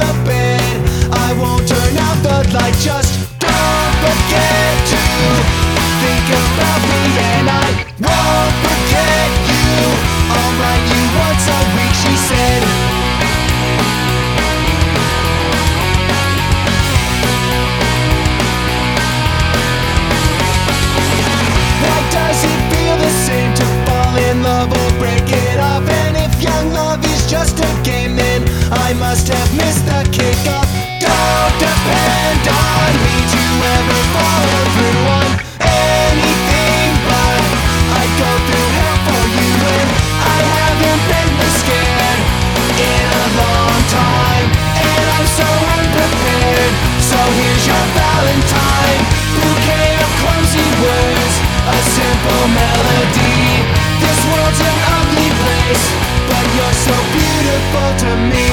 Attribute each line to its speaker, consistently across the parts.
Speaker 1: the bed. I won't turn out the light, just don't forget to. I must have missed the kickoff. Don't depend on me to ever follow through on anything, but I go through hell for you, and I haven't been this scared in a long time, and I'm so unprepared. So here's your Valentine, bouquet of clumsy words, a simple melody. This world's an ugly place, but you're so beautiful to me.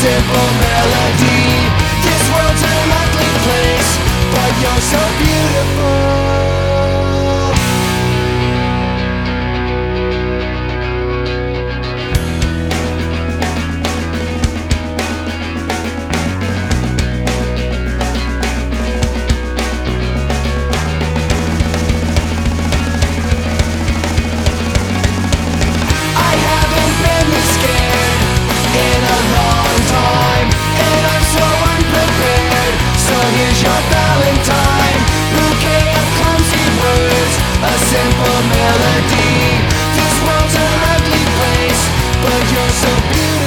Speaker 1: Simple melody. beautiful.